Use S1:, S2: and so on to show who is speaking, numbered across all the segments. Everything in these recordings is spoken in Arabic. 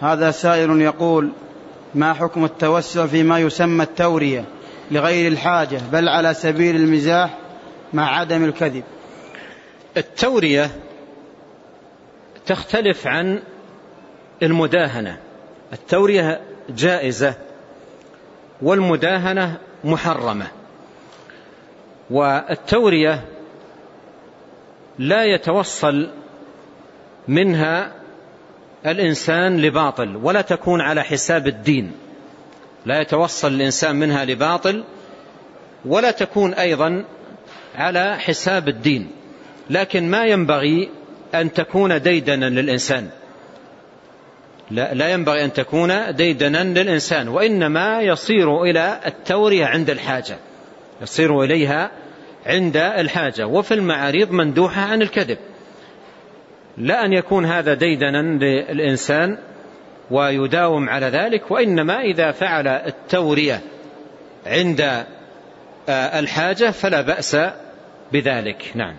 S1: هذا سائل يقول ما حكم التوسع فيما يسمى التورية لغير الحاجة بل على سبيل المزاح مع عدم الكذب؟
S2: التورية تختلف عن المداهنة. التورية جائزة والمداهنة محرمة. والتورية لا يتوصل منها الإنسان لباطل ولا تكون على حساب الدين. لا يتوصل الإنسان منها لباطل ولا تكون أيضا على حساب الدين. لكن ما ينبغي أن تكون ديدنا للإنسان. لا, لا ينبغي أن تكون ديدنا للإنسان وإنما يصير إلى التورية عند الحاجة. يصير إليها عند الحاجة. وفي المعاريض مندوحة عن الكذب. لا أن يكون هذا ديدنا للإنسان ويداوم على ذلك وإنما إذا فعل التورية عند آه، الحاجة فلا بأس بذلك. نعم.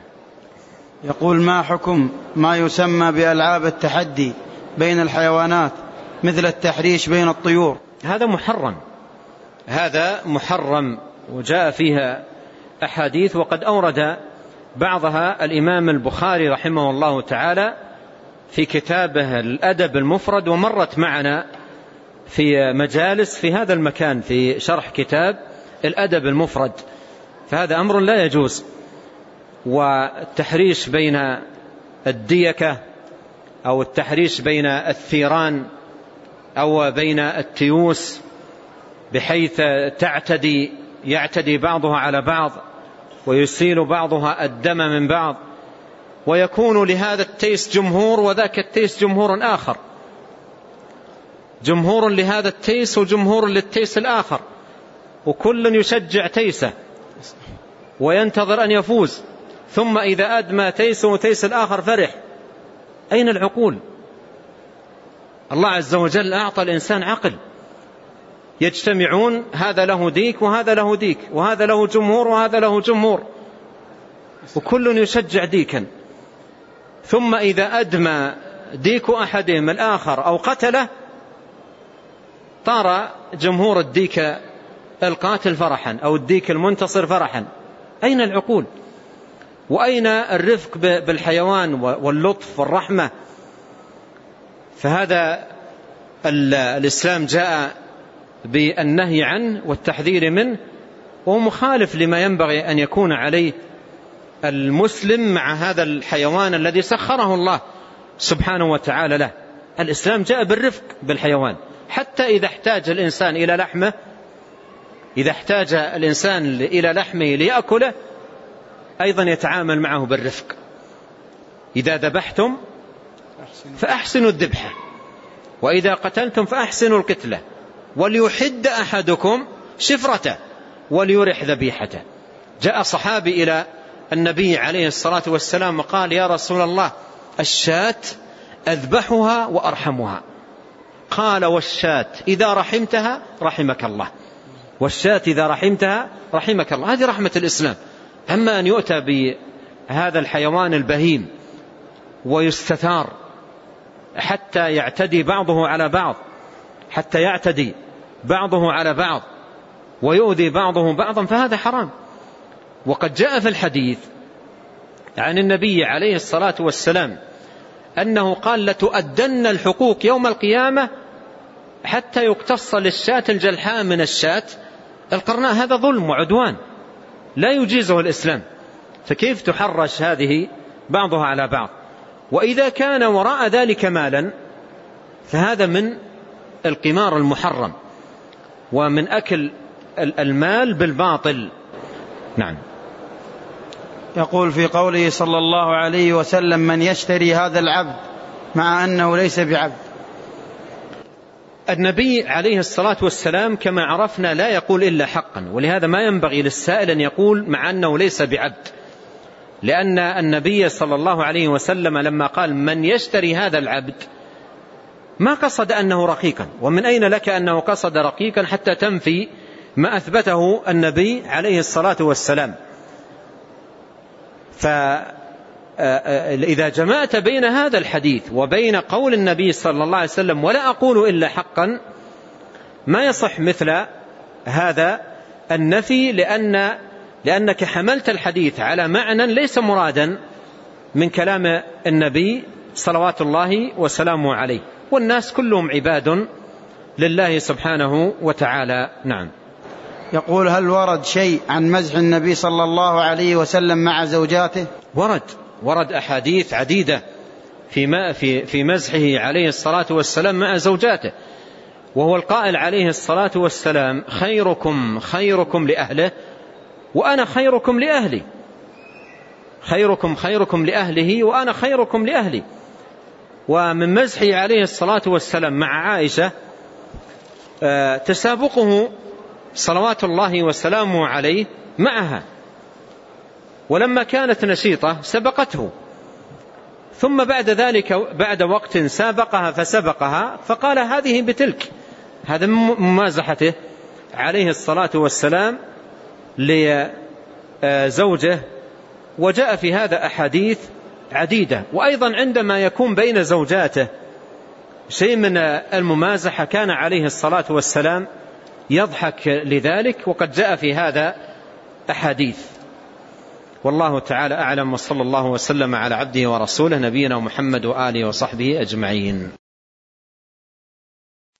S1: يقول ما حكم ما يسمى بألعاب التحدي بين الحيوانات مثل التحريش بين الطيور؟
S2: هذا محرم. هذا محرم وجاء فيها أحاديث وقد أورد بعضها الإمام البخاري رحمه الله تعالى في كتابه الأدب المفرد ومرت معنا في مجالس في هذا المكان في شرح كتاب الأدب المفرد. فهذا أمر لا يجوز والتحريش بين الديكة أو التحريش بين الثيران أو بين التيوس بحيث تعتدي يعتدي بعضها على بعض. ويسيل بعضها الدم من بعض ويكون لهذا التيس جمهور وذاك التيس جمهور آخر. جمهور لهذا التيس وجمهور للتيس الآخر. وكل يشجع تيسه وينتظر أن يفوز. ثم إذا أدمى تيس التيس الآخر فرح. أين العقول؟ الله عز وجل أعطى الإنسان عقل. يجتمعون هذا له ديك وهذا له ديك وهذا له جمهور وهذا له جمهور. وكل يشجع ديكا. ثم إذا أدمى ديك أحدهم الآخر أو قتله طار جمهور الديك القاتل فرحا أو الديك المنتصر فرحا. أين العقول؟ وأين الرفق بالحيوان واللطف والرحمة؟ فهذا الإسلام جاء بالنهي عنه والتحذير منه وهو مخالف لما ينبغي أن يكون عليه المسلم مع هذا الحيوان الذي سخره الله سبحانه وتعالى له. الإسلام جاء بالرفق بالحيوان. حتى إذا احتاج الإنسان إلى لحمة إذا احتاج الإنسان إلى لحمة ليأكله أيضا يتعامل معه بالرفق. إذا ذبحتم فأحسنوا الذبحة. وإذا قتلتم فأحسنوا القتلة. وليحد أحدكم شفرته وليرح ذبيحته. جاء صحابي إلى النبي عليه الصلاة والسلام وقال يا رسول الله الشاة أذبحها وأرحمها. قال والشاة إذا رحمتها رحمك الله. والشاة إذا رحمتها رحمك الله. هذه رحمة الإسلام. أما أن يؤتى بهذا الحيوان البهيم ويستثار حتى يعتدي بعضه على بعض حتى يعتدي بعضه على بعض ويؤذي بعضه بعضا فهذا حرام. وقد جاء في الحديث عن النبي عليه الصلاة والسلام أنه قال لتؤدن الحقوق يوم القيامة حتى يقتص للشاة الجلحاء من الشاة القرناء. هذا ظلم وعدوان لا يجيزه الإسلام. فكيف تحرش هذه بعضها على بعض؟ وإذا كان وراء ذلك مالا فهذا من القمار المحرم. ومن أكل المال بالباطل. نعم.
S1: يقول في قوله صلى الله عليه وسلم من يشتري هذا العبد مع أنه ليس بعبد.
S2: النبي عليه الصلاة والسلام كما عرفنا لا يقول إلا حقا ولهذا ما ينبغي للسائل أن يقول مع أنه ليس بعبد. لأن النبي صلى الله عليه وسلم لما قال من يشتري هذا العبد ما قصد أنه رقيقا ومن أين لك أنه قصد رقيقا حتى تنفي ما أثبته النبي عليه الصلاة والسلام؟ إذا جمعت بين هذا الحديث وبين قول النبي صلى الله عليه وسلم ولا أقول إلا حقا ما يصح مثل هذا النفي لأن لأنك حملت الحديث على معنى ليس مرادا من كلام النبي صلوات الله وسلامه عليه. والناس كلهم عباد لله سبحانه وتعالى. نعم.
S1: يقول هل ورد شيء عن مزح النبي صلى الله عليه وسلم مع زوجاته؟
S2: ورد ورد أحاديث عديدة في, ما في, في مزحه عليه الصلاة والسلام مع زوجاته. وهو القائل عليه الصلاة والسلام خيركم خيركم لأهله وأنا خيركم لأهلي. خيركم خيركم لأهله وأنا خيركم لأهلي. ومن مزحه عليه الصلاة والسلام مع عائشة آه، تسابقه صلوات الله وسلامه عليه معها. ولما كانت نشيطة سبقته. ثم بعد ذلك بعد وقت سابقها فسبقها فقال هذه بتلك. هذا ممازحته عليه الصلاة والسلام لزوجه. وجاء في هذا أحاديث عديدة. وأيضا عندما يكون بين زوجاته شيء من الممازحة كان عليه الصلاة والسلام يضحك لذلك وقد جاء في هذا أحاديث. والله تعالى أعلم وصلى الله وسلم على عبده ورسوله نبينا محمد وآله وصحبه أجمعين.